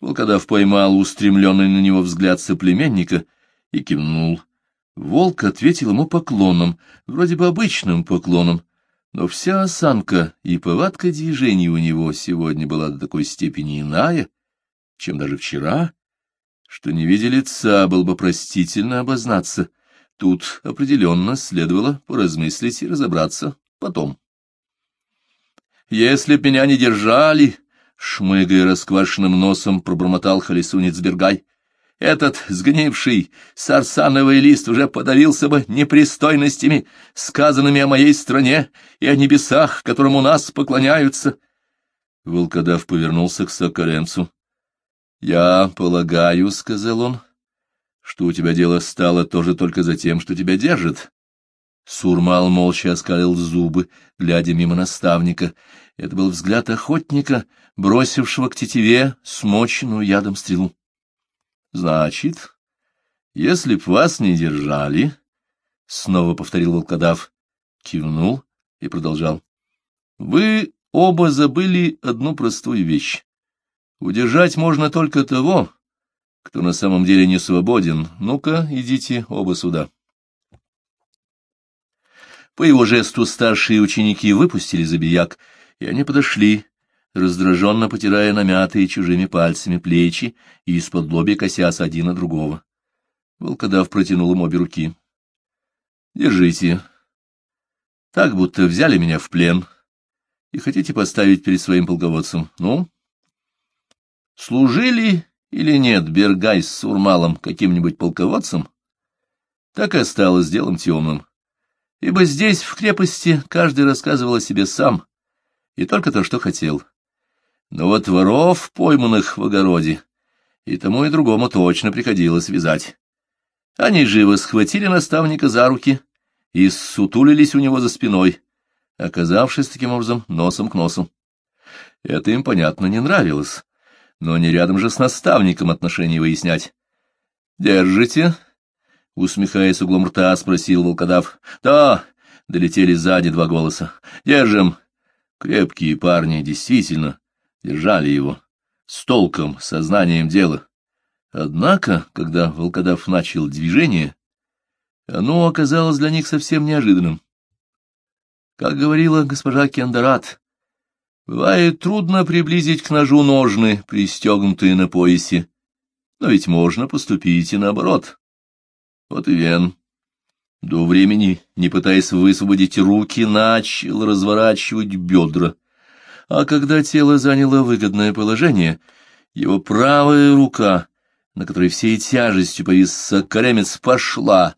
Волкодав поймал устремленный на него взгляд соплеменника и кивнул. Волк ответил ему поклоном, вроде бы обычным поклоном, но вся осанка и повадка движений у него сегодня была до такой степени иная, чем даже вчера, что не видя лица, был бы простительно обознаться. Тут определенно следовало поразмыслить и разобраться потом. «Если б меня не держали, Шмыгая расквашенным носом, пробормотал Халисунец Бергай. Этот сгнивший сарсановый лист уже подавился бы непристойностями, сказанными о моей стране и о небесах, которым у нас поклоняются. Волкодав повернулся к Соколенцу. — Я полагаю, — сказал он, — что у тебя дело стало тоже только за тем, что тебя держит. Сурмал молча оскалил зубы, глядя мимо наставника. Это был взгляд охотника, бросившего к тетиве смоченную ядом стрелу. — Значит, если б вас не держали, — снова повторил волкодав, кивнул и продолжал, — вы оба забыли одну простую вещь. Удержать можно только того, кто на самом деле не свободен. Ну-ка, идите оба сюда. По его жесту старшие ученики выпустили забияк, и они подошли, раздраженно потирая намятые чужими пальцами плечи и из-под лоби косясь один на другого. Волкодав протянул им обе руки. — Держите. Так, будто взяли меня в плен и хотите поставить перед своим полководцем. Ну? Служили или нет Бергай с Сурмалом каким-нибудь полководцем? Так и осталось делом темным. Ибо здесь, в крепости, каждый рассказывал о себе сам, и только то, что хотел. Но вот воров, пойманных в огороде, и тому и другому точно приходилось вязать. Они живо схватили наставника за руки и сутулились у него за спиной, оказавшись таким образом носом к носу. Это им, понятно, не нравилось, но не рядом же с наставником отношения выяснять. «Держите?» — усмехаясь углом рта, спросил волкодав. «Да!» — долетели сзади два голоса. «Держим!» Крепкие парни, действительно, держали его, с толком, сознанием дела. Однако, когда волкодав начал движение, оно оказалось для них совсем неожиданным. Как говорила госпожа Кендарат, бывает трудно приблизить к ножу ножны, пристегнутые на поясе, но ведь можно поступить и наоборот. Вот и Вен. До времени, не пытаясь высвободить руки, начал разворачивать бедра, а когда тело заняло выгодное положение, его правая рука, на которой всей тяжестью повис сокоремец, пошла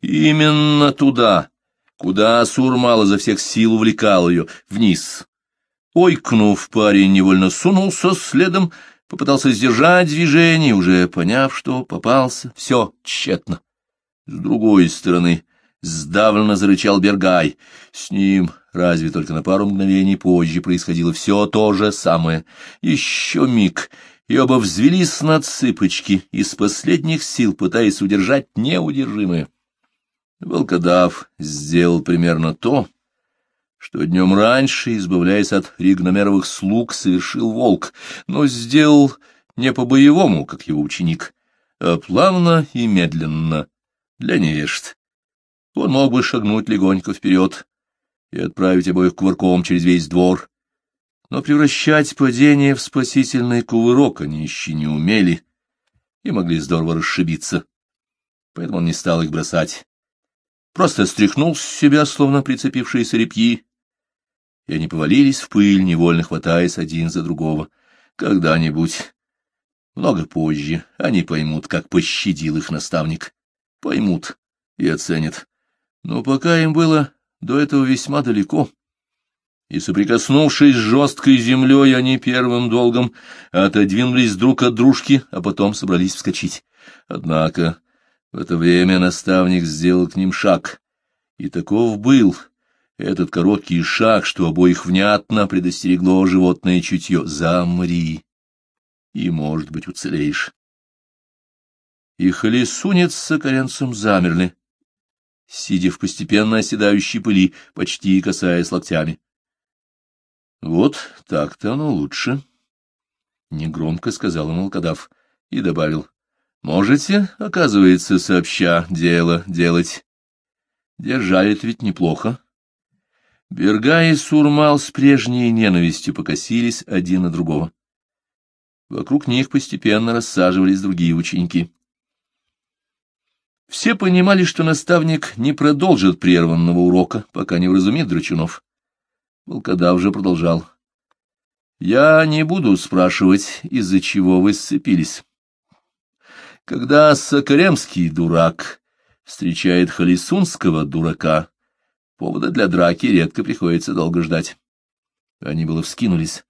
именно туда, куда Сурмал изо всех сил увлекал ее, вниз. Ойкнув, парень невольно сунулся следом, попытался сдержать движение, уже поняв, что попался, все тщетно. С другой стороны, сдавленно зарычал Бергай. С ним разве только на пару мгновений позже происходило все то же самое. Еще миг, и оба взвелись на цыпочки, из последних сил пытаясь удержать неудержимое. Волкодав сделал примерно то, что днем раньше, избавляясь от ригномеровых слуг, совершил волк, но сделал не по-боевому, как его ученик, а плавно и медленно, для невежд. Он мог бы шагнуть легонько вперед и отправить обоих кувырком через весь двор, но превращать падение в спасительный кувырок они еще не умели и могли здорово расшибиться, поэтому он не стал их бросать. Просто стряхнул с себя, словно прицепившиеся репьи, и они повалились в пыль, невольно хватаясь один за другого. Когда-нибудь, много позже, они поймут, как пощадил их наставник. Поймут и оценят. Но пока им было до этого весьма далеко, и, соприкоснувшись с жесткой землей, они первым долгом отодвинулись друг от дружки, а потом собрались вскочить. Однако в это время наставник сделал к ним шаг, и таков был этот короткий шаг, что обоих внятно предостерегло животное чутье «Замри, и, может быть, уцелеешь». И Холесунец с Сокоренцем замерли, сидя в постепенно оседающей пыли, почти касаясь локтями. Вот так-то оно лучше. негромко сказал ему волкодав и добавил. Можете, оказывается, сообща дело делать. Держали ведь неплохо. Берга и Сурмал с прежней ненавистью покосились один на другого. Вокруг них постепенно рассаживались другие ученики. Все понимали, что наставник не продолжит прерванного урока, пока не вразумит Драчунов. Волкодав же продолжал. «Я не буду спрашивать, из-за чего вы сцепились. Когда Сокаремский дурак встречает Халисунского дурака, повода для драки редко приходится долго ждать». Они было вскинулись.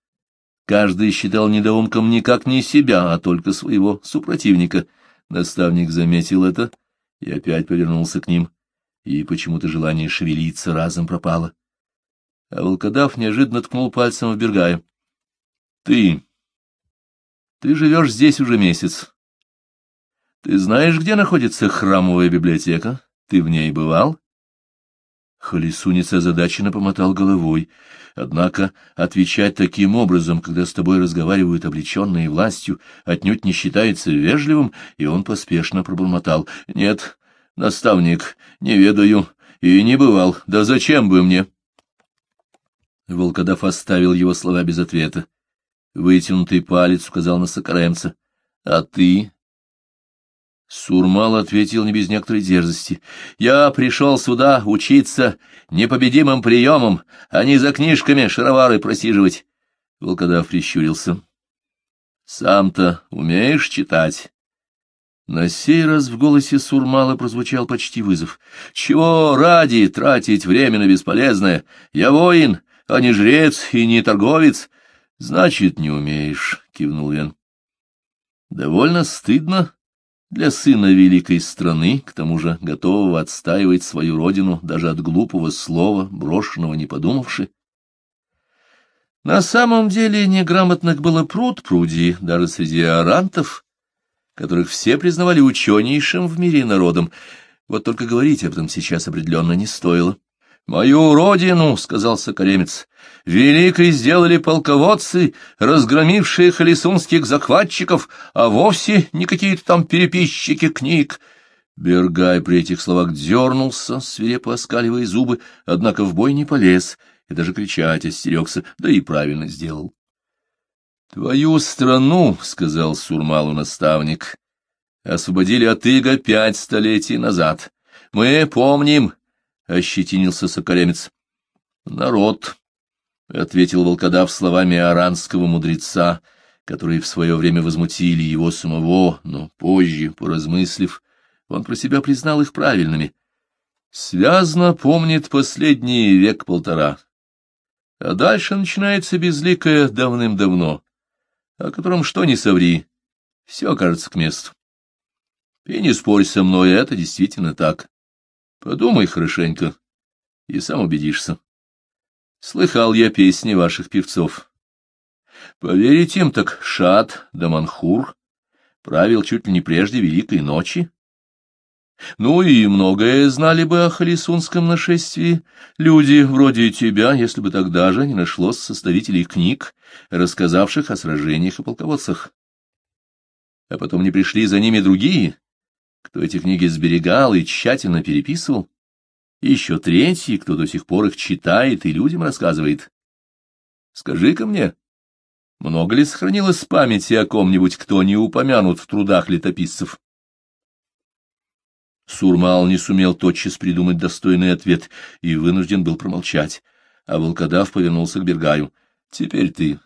Каждый считал недоумком никак не себя, а только своего супротивника. Наставник заметил это и опять повернулся к ним, и почему-то желание шевелиться разом пропало. А волкодав неожиданно ткнул пальцем в Бергая. — Ты... ты живешь здесь уже месяц. Ты знаешь, где находится храмовая библиотека? Ты в ней бывал? Холесунец озадаченно помотал головой. Однако отвечать таким образом, когда с тобой разговаривают облеченные властью, отнюдь не считается вежливым, и он поспешно пробормотал. — Нет, наставник, не ведаю и не бывал. Да зачем бы мне? Волкодав оставил его слова без ответа. Вытянутый палец указал на Сокаремца. — А ты? Сурмал ответил не без некоторой дерзости. — Я пришел сюда учиться непобедимым приемам, а не за книжками шаровары просиживать. Волкодав прищурился. — Сам-то умеешь читать? На сей раз в голосе Сурмала прозвучал почти вызов. — Чего ради тратить время на бесполезное? Я воин, а не жрец и не торговец. — Значит, не умеешь, — кивнул Вен. — Довольно стыдно для сына великой страны, к тому же готового отстаивать свою родину даже от глупого слова, брошенного не подумавши. На самом деле неграмотных было пруд пруди, даже среди арантов, которых все признавали ученейшим в мире народом, вот только говорить об этом сейчас определенно не стоило. «Мою родину, — сказал Соколемец, — великой сделали полководцы, разгромившие халисунских захватчиков, а вовсе не какие-то там переписчики книг». Бергай при этих словах дернулся, свирепо оскаливая зубы, однако в бой не полез и даже кричать остерегся, да и правильно сделал. — Твою страну, — сказал Сурмалу наставник, — освободили от иго пять столетий назад. Мы помним — ощетинился соколемец. — Народ, — ответил волкодав словами аранского мудреца, которые в свое время возмутили его самого, но позже, поразмыслив, он про себя признал их правильными. Связно помнит последний век-полтора. А дальше начинается безликое давным-давно, о котором что ни соври, все кажется к месту. И не спорь со мной, это действительно так. Подумай хорошенько, и сам убедишься. Слыхал я песни ваших певцов. Поверить им, так Шат да Манхур правил чуть ли не прежде Великой Ночи. Ну и многое знали бы о Халисунском нашествии люди вроде тебя, если бы тогда же не нашлось составителей книг, рассказавших о сражениях и полководцах. А потом не пришли за ними другие, кто эти книги сберегал и тщательно переписывал, и еще третий, кто до сих пор их читает и людям рассказывает. Скажи-ка мне, много ли сохранилось памяти о ком-нибудь, кто не упомянут в трудах летописцев? Сурмал не сумел тотчас придумать достойный ответ и вынужден был промолчать, а волкодав повернулся к Бергаю. — Теперь ты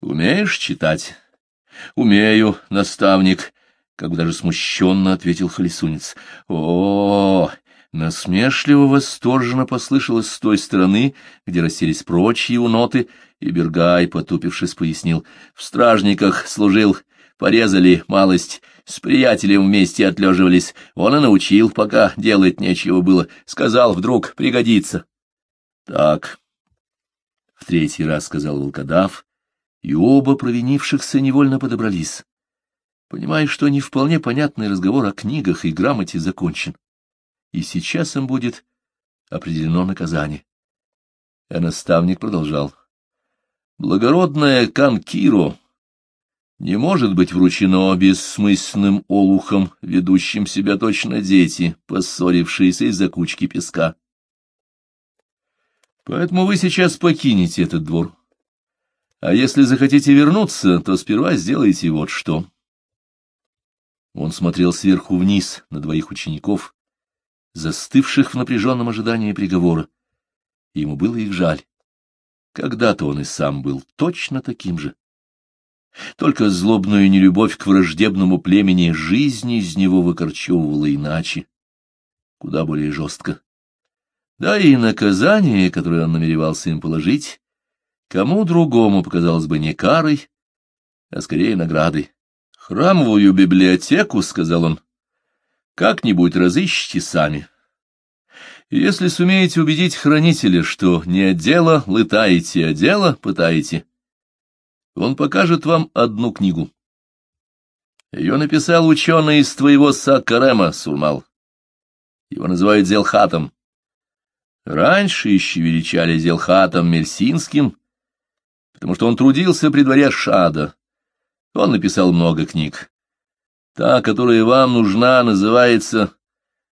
умеешь читать? — Умею, наставник, как бы даже смущенно ответил Халисунец. О, насмешливо восторженно послышалось с той стороны, где расселись прочие уноты, и Бергай, потупившись, пояснил. В стражниках служил, порезали малость, с приятелем вместе отлеживались. Он и научил, пока делать нечего было. Сказал, вдруг пригодится. Так, в третий раз сказал волкодав, и оба провинившихся невольно подобрались понимая, что не вполне понятный разговор о книгах и грамоте закончен, и сейчас им будет определено наказание. А наставник продолжал. Благородная Канкиро не может быть вручено бессмысленным олухом, ведущим себя точно дети, поссорившиеся из-за кучки песка. Поэтому вы сейчас покинете этот двор. А если захотите вернуться, то сперва сделайте вот что. Он смотрел сверху вниз на двоих учеников, застывших в напряженном ожидании приговора. Ему было их жаль. Когда-то он и сам был точно таким же. Только злобную нелюбовь к враждебному племени жизнь из него выкорчевывала иначе, куда более жестко. Да и наказание, которое он намеревался им положить, кому другому показалось бы не карой, а скорее наградой. «Храмовую библиотеку, — сказал он, — как-нибудь разыщите сами. Если сумеете убедить хранителя, что не отдела лытаете, а дело пытаете, он покажет вам одну книгу. Ее написал ученый из твоего Саккарема, Сурмал. Его называют Зелхатом. Раньше еще величали Зелхатом Мельсинским, потому что он трудился при дворе Шада. Он написал много книг. Та, которая вам нужна, называется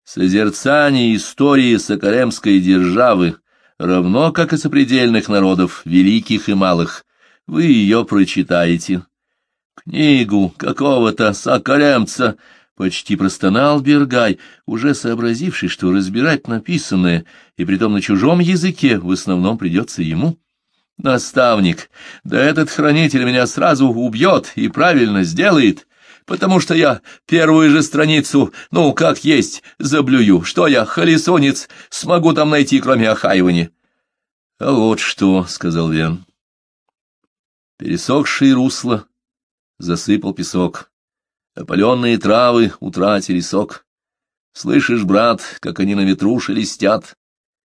«Созерцание истории Сокаремской державы», равно как и сопредельных народов, великих и малых. Вы ее прочитаете. Книгу какого-то Сокаремца Почти простонал Бергай, уже сообразивший, что разбирать написанное, и притом на чужом языке, в основном придется ему. Наставник, да этот хранитель меня сразу убьет и правильно сделает, потому что я первую же страницу, ну, как есть, заблюю. Что я, холесонец, смогу там найти, кроме охаивания? — А вот что, — сказал Вен. Пересохшие русла засыпал песок. Опаленные травы утратили сок. Слышишь, брат, как они на ветру шелестят?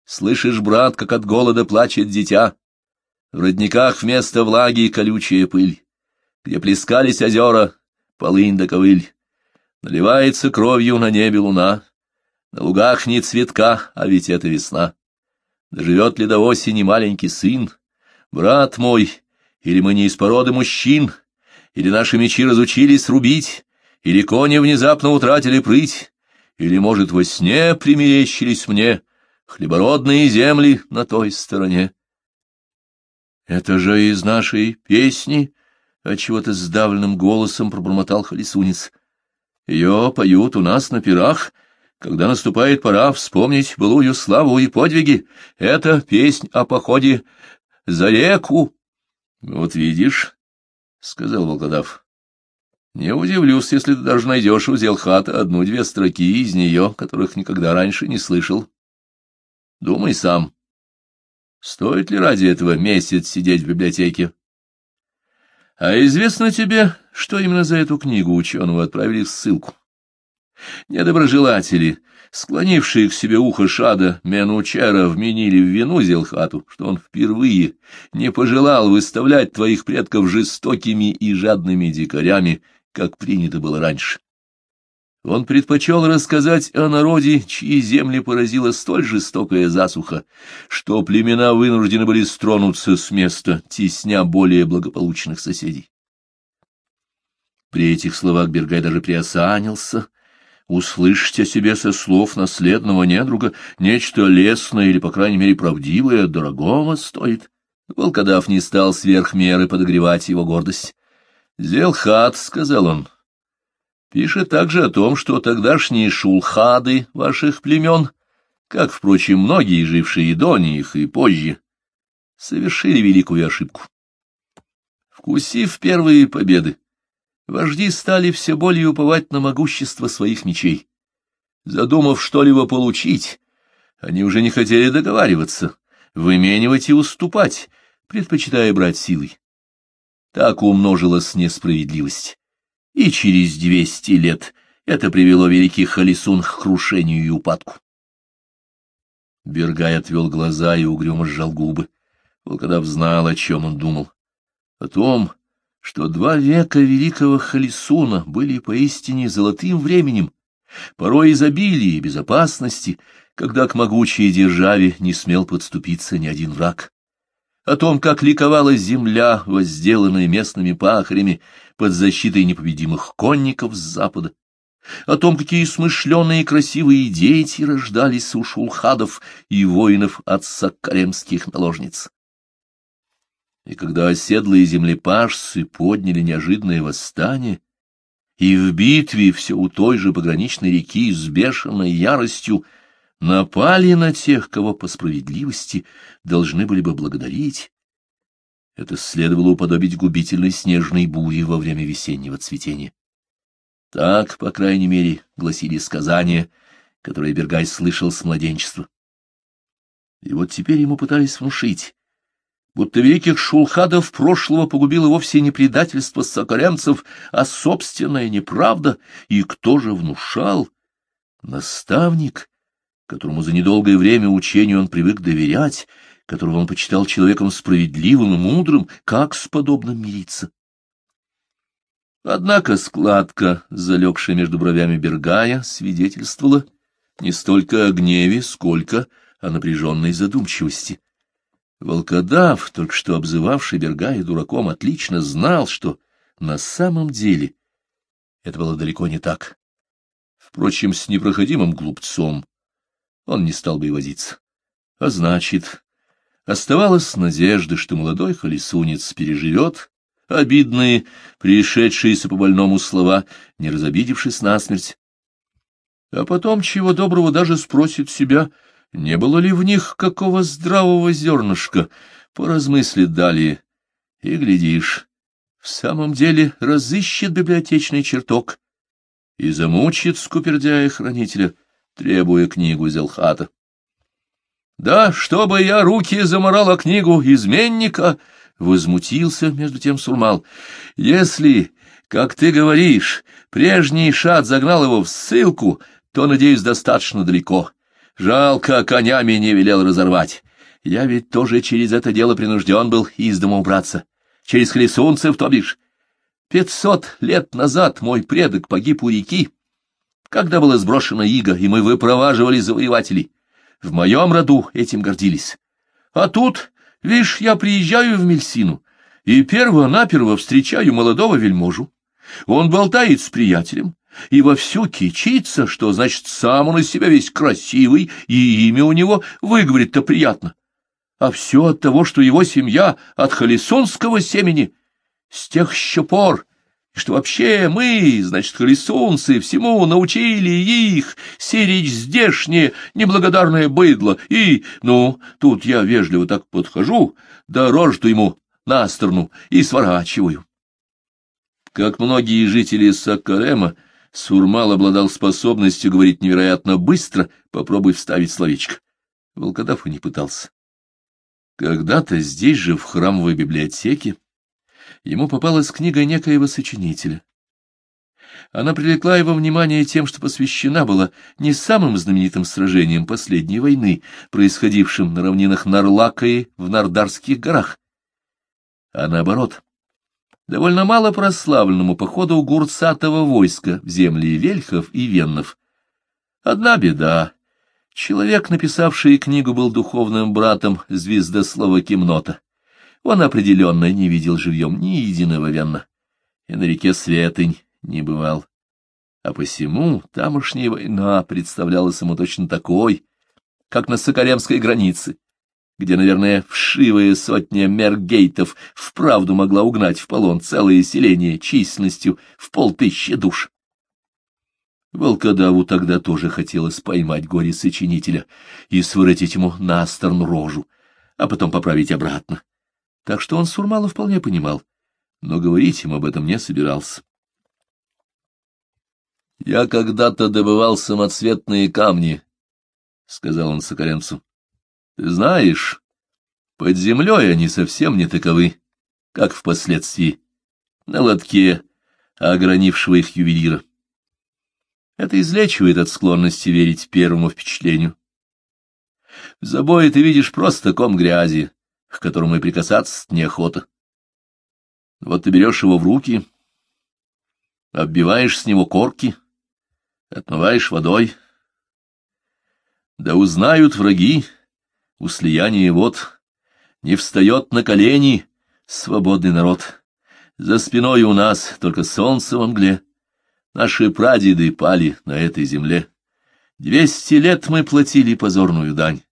Слышишь, брат, как от голода плачет дитя? В родниках вместо влаги колючая пыль, где плескались озера, полынь да ковыль. Наливается кровью на небе луна, на лугах не цветка, а ведь это весна. Доживет ли до осени маленький сын? Брат мой, или мы не из породы мужчин, или наши мечи разучились рубить, или кони внезапно утратили прыть, или, может, во сне примерещились мне хлебородные земли на той стороне. Это же из нашей песни, — отчего-то сдавленным голосом пробормотал Халисунец. Ее поют у нас на пирах, когда наступает пора вспомнить былую славу и подвиги. Это песнь о походе за реку. — Вот видишь, — сказал волкодав, не удивлюсь, если ты даже найдешь у Зелхата одну-две строки из нее, которых никогда раньше не слышал. Думай сам, стоит ли ради этого месяц сидеть в библиотеке? А известно тебе, что именно за эту книгу ученого отправили в ссылку? Недоброжелатели, склонившие к себе ухо Шада Менучера, вменили в вину Зелхату, что он впервые не пожелал выставлять твоих предков жестокими и жадными дикарями, как принято было раньше. Он предпочел рассказать о народе, чьи земли поразила столь жестокая засуха, что племена вынуждены были стронуться с места, тесня более благополучных соседей. При этих словах Бергай даже приосанился. Услышать о себе со слов наследного недруга нечто лесное или, по крайней мере, правдивое, дорогого стоит. Волкодав не стал сверх меры подогревать его гордость. «Зелхат», — сказал он, — «пишет также о том, что тогдашние шулхады ваших племен, как, впрочем, многие, жившие до них и позже, совершили великую ошибку. Вкусив первые победы, вожди стали все более уповать на могущество своих мечей. Задумав что-либо получить, они уже не хотели договариваться, выменивать и уступать, предпочитая брать силой. Так умножилась несправедливость. И через двести лет это привело великий Халисун к крушению и упадку. Бергай отвел глаза и угрюмо сжал губы. Волкодав знал, о чем он думал. О том, что два века великого Халисуна были поистине золотым временем, порой изобилия и безопасности, когда к могучей державе не смел подступиться ни один враг о том, как ликовала земля, возделанная местными пахарями под защитой непобедимых конников с запада, о том, какие смышленые и красивые дети рождались у шулхадов и воинов от саккаремских наложниц. И когда оседлые землепашцы подняли неожиданное восстание, и в битве все у той же пограничной реки с бешеной яростью напали на тех, кого по справедливости должны были бы благодарить, это следовало уподобить губительной снежной буре во время весеннего цветения. Так, по крайней мере, гласили сказания, которые Бергай слышал с младенчества. И вот теперь ему пытались внушить, будто великих шулхадов прошлого погубило вовсе не предательство соколемцев, а собственная неправда, и кто же внушал? Наставник, которому за недолгое время учению он привык доверять, которого он почитал человеком справедливым и мудрым, как с подобным мириться? Однако складка, залегшая между бровями Бергая, свидетельствовала не столько о гневе, сколько о напряженной задумчивости. Волкодав, только что обзывавший Бергая дураком, отлично знал, что на самом деле это было далеко не так. Впрочем, с непроходимым глупцом он не стал бы и возиться. А значит, оставалась надежда, что молодой холесунец переживет обидные, пришедшиеся по больному слова, не разобидевшись насмерть. А потом, чего доброго, даже спросит себя, не было ли в них какого здравого зернышка, поразмыслит далее. И, глядишь, в самом деле разыщет библиотечный чертог и замучит скупердяя хранителя, требуя книгу Зелхата. Да, чтобы я руки заморала книгу изменника, Возмутился между тем Сурмал. Если, как ты говоришь, прежний шат загнал его в ссылку, то, надеюсь, достаточно далеко. Жалко, конями не велел разорвать. Я ведь тоже через это дело принужден был из дома убраться. Через хлесунцев, то бишь. Пятьсот лет назад мой предок погиб у реки, когда была сброшена ига, и мы выпроваживали завоевателей. В моем роду этим гордились. А тут Вишь, я приезжаю в Мельсину, и перво-наперво встречаю молодого вельможу. Он болтает с приятелем и вовсю кичится, что, значит, сам он из себя весь красивый, и имя у него выговорит-то приятно. А все от того, что его семья от холесонского семени. С тех еще пор что вообще мы, значит, колесунцы, всему научили их, сирич здешнее неблагодарное быдло, и, ну, тут я вежливо так подхожу, да рожу ему на сторону и сворачиваю. Как многие жители Саккарема, Сурмал обладал способностью говорить невероятно быстро, попробуй вставить словечко. Волкодав и не пытался. Когда-то здесь же, в храмовой библиотеке, ему попалась книга некоего сочинителя. Она привлекла его внимание тем, что посвящена была не самым знаменитым сражениям последней войны, происходившим на равнинах Нарлака и в Нардарских горах, а наоборот, довольно мало прославленному походу гурцатого войска в земли вельхов и веннов. Одна беда. Человек, написавший книгу, был духовным братом звездослова Кемнота. Он определенно не видел живьем ни единого венна, и на реке Светынь не бывал. А посему тамошняя война представлялась ему точно такой, как на Соколемской границе, где, наверное, вшивая сотня мергейтов вправду могла угнать в полон целое селение численностью в полтыщи душ. Волкодаву тогда тоже хотелось поймать горе-сочинителя и своротить ему на сторону рожу, а потом поправить обратно так что он Сурмала вполне понимал, но говорить им об этом не собирался. «Я когда-то добывал самоцветные камни», — сказал он Соколенцу. «Ты знаешь, под землей они совсем не таковы, как впоследствии, на лотке, огранившего их ювелира. Это излечивает от склонности верить первому впечатлению. В забое ты видишь просто ком грязи, к которому и прикасаться неохота. Вот ты берешь его в руки, оббиваешь с него корки, отмываешь водой. Да узнают враги у слияния вот, не встает на колени свободный народ. За спиной у нас только солнце во мгле. Наши прадеды пали на этой земле. Двести лет мы платили позорную дань.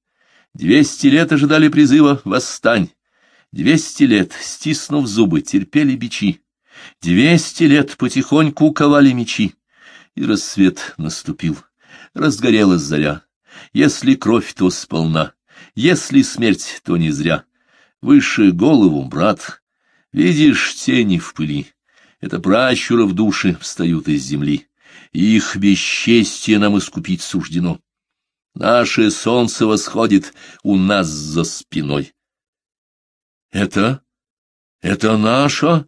Двести лет ожидали призыва «Восстань!» Двести лет, стиснув зубы, терпели бичи. Двести лет потихоньку ковали мечи. И рассвет наступил. Разгорелась заря. Если кровь, то сполна. Если смерть, то не зря. Выше голову, брат. Видишь тени в пыли. Это пращуры в душе встают из земли. Их бесчестие нам искупить суждено. Наше солнце восходит у нас за спиной. Это... это наша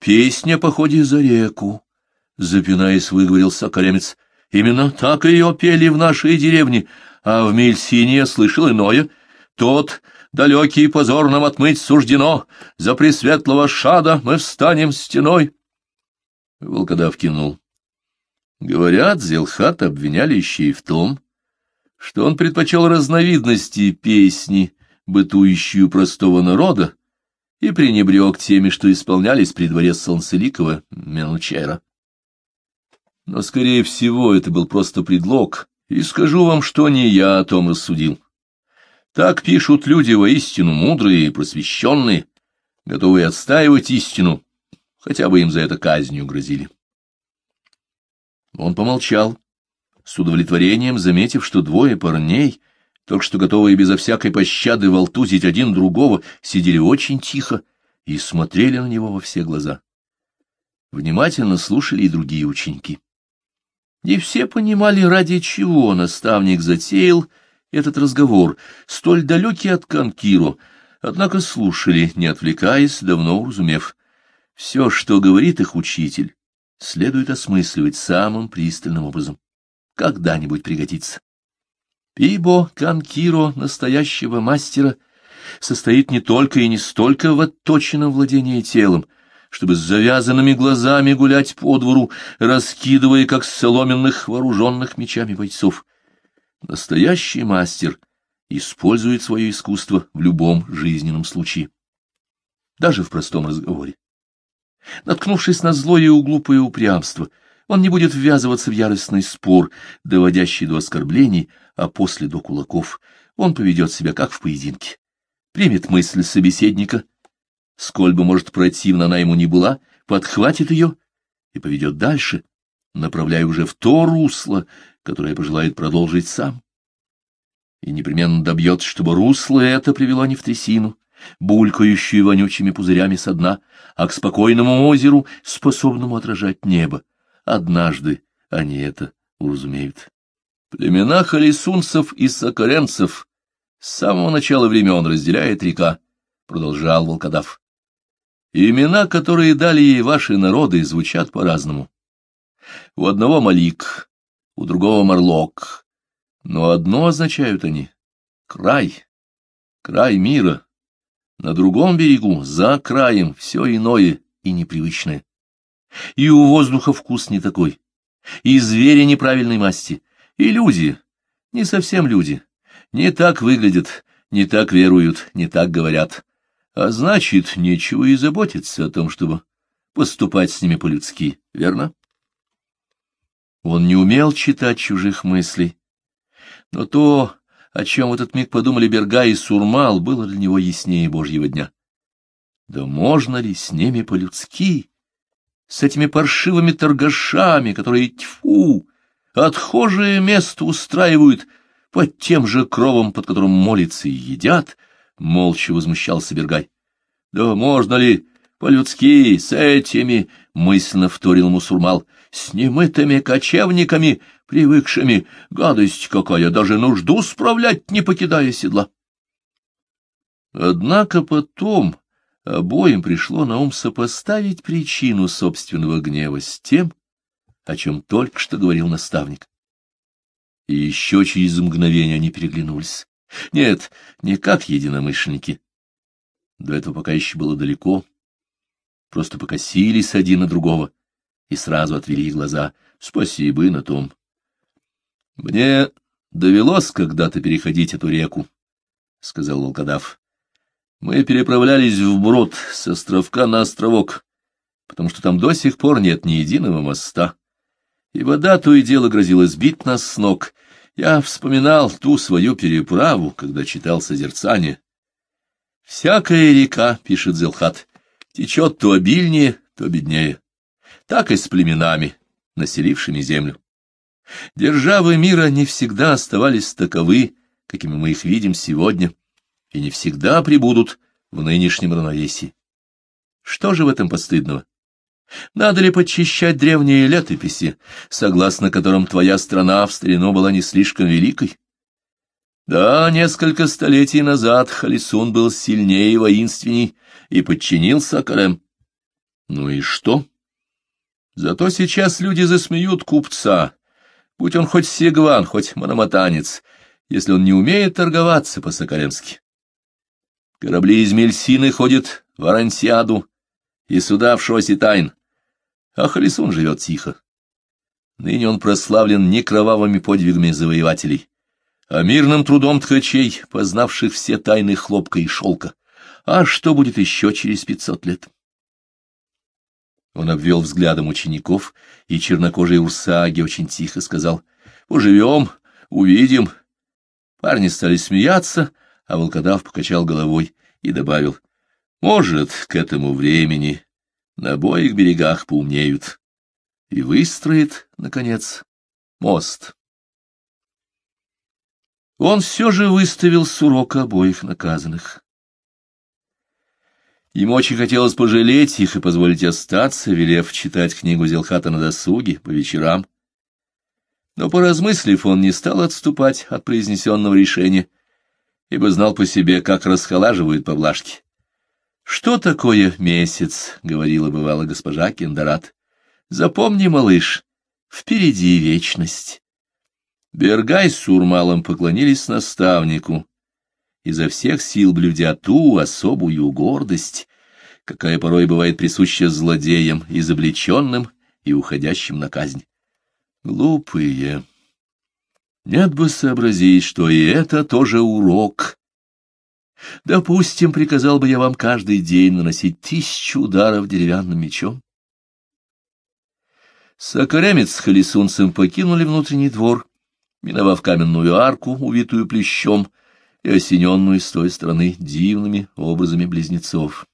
песня по за реку, — запинаясь, выговорил соколемец. Именно так ее пели в нашей деревне, а в Мельсине слышал иное. Тот далекий позор нам отмыть суждено, за пресветлого шада мы встанем стеной. Волкодав кинул. Говорят, Зелхат обвиняли еще и в том, что он предпочел разновидности песни, бытующую простого народа, и пренебрег теми, что исполнялись при дворе Солнцеликова Менучера. Но, скорее всего, это был просто предлог, и скажу вам, что не я о том рассудил. Так пишут люди воистину мудрые и просвещенные, готовые отстаивать истину, хотя бы им за это казнью грозили. Он помолчал, с удовлетворением заметив, что двое парней, только что готовые безо всякой пощады волтузить один другого, сидели очень тихо и смотрели на него во все глаза. Внимательно слушали и другие ученики. Не все понимали, ради чего наставник затеял этот разговор, столь далекий от Канкиро, однако слушали, не отвлекаясь, давно уразумев. Все, что говорит их учитель, следует осмысливать самым пристальным образом. Когда-нибудь пригодится. Ибо Канкиро, настоящего мастера, состоит не только и не столько в отточенном владении телом, чтобы с завязанными глазами гулять по двору, раскидывая, как соломенных вооруженных мечами бойцов. Настоящий мастер использует свое искусство в любом жизненном случае, даже в простом разговоре. Наткнувшись на злое и глупое упрямство, он не будет ввязываться в яростный спор, доводящий до оскорблений, а после до кулаков. Он поведет себя как в поединке. Примет мысль собеседника, сколь бы, может, противно она ему не была, подхватит ее и поведет дальше, направляя уже в то русло, которое пожелает продолжить сам. И непременно добьется, чтобы русло это привело не в трясину, булькающую вонючими пузырями со дна, а к спокойному озеру, способному отражать небо. Однажды они это уразумеют. Племена халисунцев и сокоренцев с самого начала времен разделяет река, — продолжал волкодав. Имена, которые дали ей ваши народы, звучат по-разному. У одного Малик, у другого Марлок, но одно означают они — край, край мира, на другом берегу, за краем, все иное и непривычное. И у воздуха вкус не такой, и звери неправильной масти, и люди, не совсем люди, не так выглядят, не так веруют, не так говорят. А значит, нечего и заботиться о том, чтобы поступать с ними по-людски, верно? Он не умел читать чужих мыслей, но то, о чем в этот миг подумали Берга и Сурмал, было для него яснее Божьего дня. Да можно ли с ними по-людски? С этими паршивыми торгашами, которые, тьфу, отхожее место устраивают под тем же кровом, под которым молятся и едят, — молча возмущался Бергай. — Да можно ли по-людски с этими, — мысленно вторил Мусурмал, — с немытыми кочевниками, привыкшими, гадость какая, даже нужду справлять, не покидая седла. Однако потом обоим пришло на ум сопоставить причину собственного гнева с тем, о чем только что говорил наставник. И еще через мгновение они переглянулись. Нет, не как единомышленники. До этого пока еще было далеко. Просто покосились один на другого и сразу отвели глаза. Спасибо и на том. — Мне довелось когда-то переходить эту реку, — сказал волкодав. Мы переправлялись вброд с островка на островок, потому что там до сих пор нет ни единого моста. И вода то и дело грозила сбить нас с ног. Я вспоминал ту свою переправу, когда читал созерцание. «Всякая река, — пишет Зелхат, — течет то обильнее, то беднее. Так и с племенами, населившими землю. Державы мира не всегда оставались таковы, какими мы их видим сегодня, и не всегда прибудут в нынешнем равновесии. Что же в этом постыдного? Надо ли подчищать древние летописи, согласно которым твоя страна в старину была не слишком великой? Да, несколько столетий назад Халисун был сильнее и воинственней и подчинился Акарем. Ну и что? Зато сейчас люди засмеют купца, будь он хоть сигван, хоть мономатанец, если он не умеет торговаться по-сокаремски. Корабли из Мельсины ходят в Арансиаду и сюда в Шоситайн, а Халисун живет тихо. Ныне он прославлен не кровавыми подвигами завоевателей, а мирным трудом ткачей, познавших все тайны хлопка и шелка. А что будет еще через пятьсот лет? Он обвел взглядом учеников, и чернокожий Урсаги очень тихо сказал, «Поживем, увидим». Парни стали смеяться, а волкодав покачал головой и добавил, «Может, к этому времени на обоих берегах поумнеют и выстроит, наконец, мост». Он все же выставил с урока обоих наказанных. Ему очень хотелось пожалеть их и позволить остаться, велев читать книгу Зелхата на досуге по вечерам. Но, поразмыслив, он не стал отступать от произнесенного решения, ибо знал по себе, как расхолаживают поблажки. «Что такое месяц?» — говорила бывала госпожа Кендарат. «Запомни, малыш, впереди вечность». Бергай с Урмалом поклонились наставнику, изо всех сил блюдя ту особую гордость, какая порой бывает присуща злодеям, изобличенным и уходящим на казнь. Глупые! Нет бы сообразить, что и это тоже урок. Допустим, приказал бы я вам каждый день наносить тысячу ударов деревянным мечом. Сокоремец с Халисунцем покинули внутренний двор, миновав каменную арку, увитую плещом, и осененную с той стороны дивными образами близнецов.